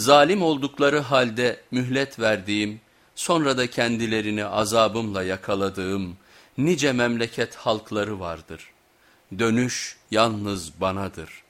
Zalim oldukları halde mühlet verdiğim, sonra da kendilerini azabımla yakaladığım nice memleket halkları vardır. Dönüş yalnız banadır.''